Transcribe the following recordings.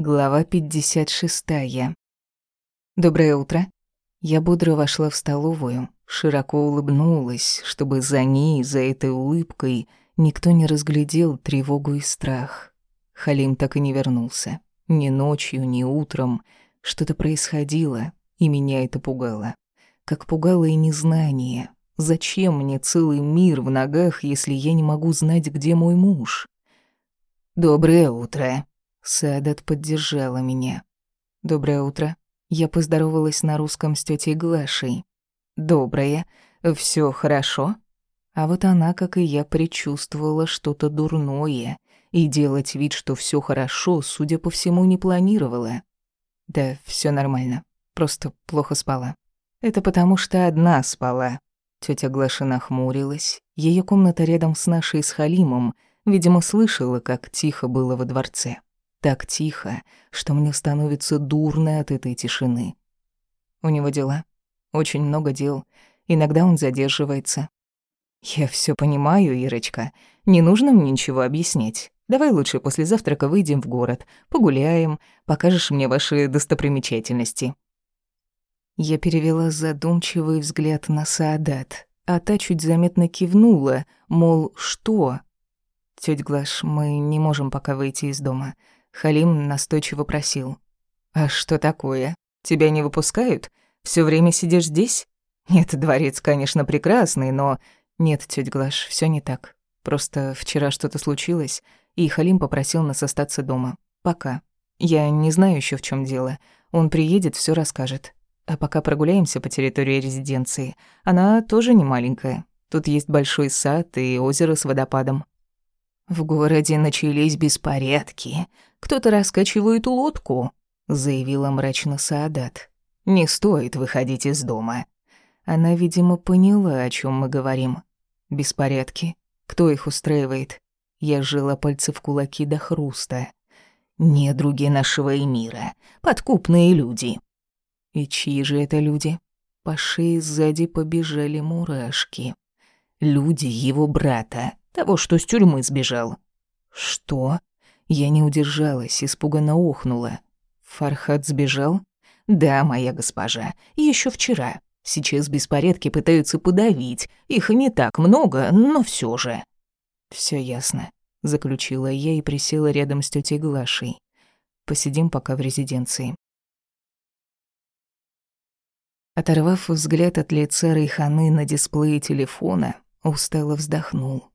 Глава 56. Доброе утро. Я бодро вошла в столовую, широко улыбнулась, чтобы за ней, за этой улыбкой, никто не разглядел тревогу и страх. Халим так и не вернулся. Ни ночью, ни утром. Что-то происходило, и меня это пугало. Как пугало и незнание. Зачем мне целый мир в ногах, если я не могу знать, где мой муж? «Доброе утро», Садат поддержала меня. «Доброе утро». Я поздоровалась на русском с тетей Глашей. «Доброе. Все хорошо?» А вот она, как и я, предчувствовала что-то дурное, и делать вид, что все хорошо, судя по всему, не планировала. Да, все нормально. Просто плохо спала. Это потому что одна спала. Тетя Глаша нахмурилась. Ее комната рядом с нашей с Халимом, видимо, слышала, как тихо было во дворце. Так тихо, что мне становится дурно от этой тишины. У него дела. Очень много дел. Иногда он задерживается. Я все понимаю, Ирочка. Не нужно мне ничего объяснять. Давай лучше после завтрака выйдем в город, погуляем, покажешь мне ваши достопримечательности. Я перевела задумчивый взгляд на Саадат, а та чуть заметно кивнула, мол, что? Тётя Глаш, мы не можем пока выйти из дома. Халим настойчиво просил. «А что такое? Тебя не выпускают? Всё время сидишь здесь? Нет, дворец, конечно, прекрасный, но... Нет, тётя Глаш, всё не так. Просто вчера что-то случилось, и Халим попросил нас остаться дома. Пока. Я не знаю ещё в чём дело. Он приедет, всё расскажет. А пока прогуляемся по территории резиденции. Она тоже не маленькая. Тут есть большой сад и озеро с водопадом. В городе начались беспорядки. Кто-то раскачивает лодку, заявила мрачно Саадат. Не стоит выходить из дома. Она, видимо, поняла, о чем мы говорим. Беспорядки. Кто их устраивает? Я сжала пальцы в кулаки до хруста. Недруги нашего мира, подкупные люди. И чьи же это люди? По шее сзади побежали мурашки. Люди его брата, того, что с тюрьмы сбежал. Что? Я не удержалась, испуганно охнула. Фархад сбежал? Да, моя госпожа, еще вчера. Сейчас беспорядки пытаются подавить. Их не так много, но все же. Все ясно, заключила я и присела рядом с тетей Глашей. Посидим пока в резиденции. Оторвав взгляд от лица Рейханы на дисплее телефона, устало вздохнул.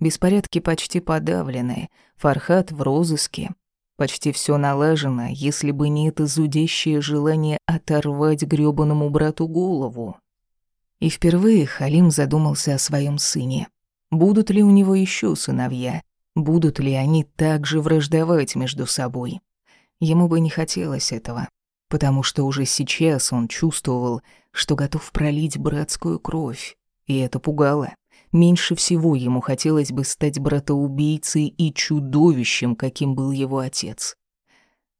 Беспорядки почти подавлены, Фархат в розыске. Почти все налажено, если бы не это зудящее желание оторвать грёбаному брату голову. И впервые Халим задумался о своем сыне. Будут ли у него еще сыновья? Будут ли они также враждовать между собой? Ему бы не хотелось этого, потому что уже сейчас он чувствовал, что готов пролить братскую кровь, и это пугало. Меньше всего ему хотелось бы стать братоубийцей и чудовищем, каким был его отец.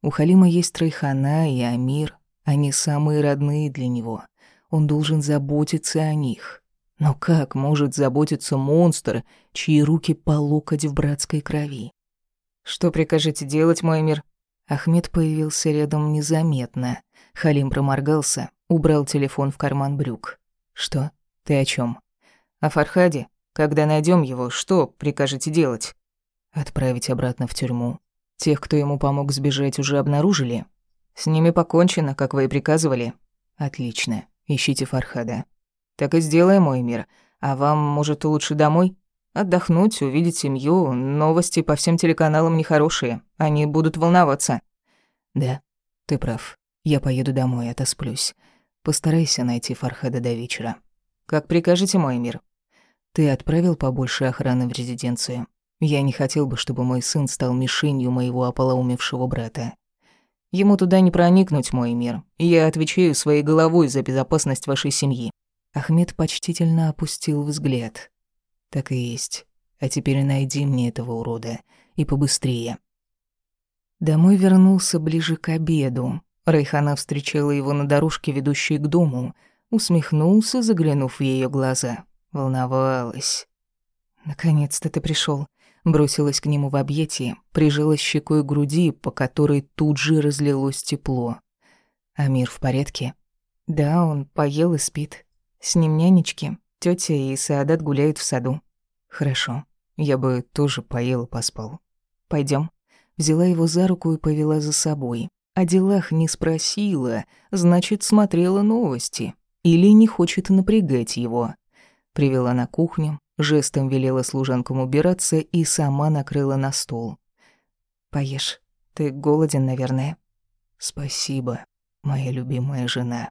У Халима есть Райхана и Амир, они самые родные для него. Он должен заботиться о них. Но как может заботиться монстр, чьи руки по локоть в братской крови? «Что прикажете делать, мой мир?» Ахмед появился рядом незаметно. Халим проморгался, убрал телефон в карман брюк. «Что? Ты о чем? А Фархаде, когда найдем его, что прикажете делать? Отправить обратно в тюрьму. Тех, кто ему помог сбежать, уже обнаружили? С ними покончено, как вы и приказывали. Отлично. Ищите Фархада. Так и сделаем, мой мир. А вам, может, лучше домой? Отдохнуть, увидеть семью. Новости по всем телеканалам нехорошие. Они будут волноваться. Да, ты прав. Я поеду домой, отосплюсь. Постарайся найти Фархада до вечера. Как прикажете, мой мир. Ты отправил побольше охраны в резиденцию. Я не хотел бы, чтобы мой сын стал мишенью моего ополоумевшего брата. Ему туда не проникнуть, мой мир. Я отвечаю своей головой за безопасность вашей семьи. Ахмед почтительно опустил взгляд. Так и есть. А теперь найди мне этого урода. И побыстрее. Домой вернулся ближе к обеду. Райхана встречала его на дорожке, ведущей к дому. Усмехнулся, заглянув в ее глаза. Волновалась. «Наконец-то ты пришел. Бросилась к нему в объятия, прижалась щекой к груди, по которой тут же разлилось тепло. Амир в порядке? Да, он поел и спит. С ним нянечки, тетя и Саадат гуляют в саду. Хорошо. Я бы тоже поел и поспал. Пойдем. Взяла его за руку и повела за собой. О делах не спросила, значит, смотрела новости. Или не хочет напрягать его. Привела на кухню, жестом велела служанкам убираться и сама накрыла на стол. «Поешь. Ты голоден, наверное?» «Спасибо, моя любимая жена».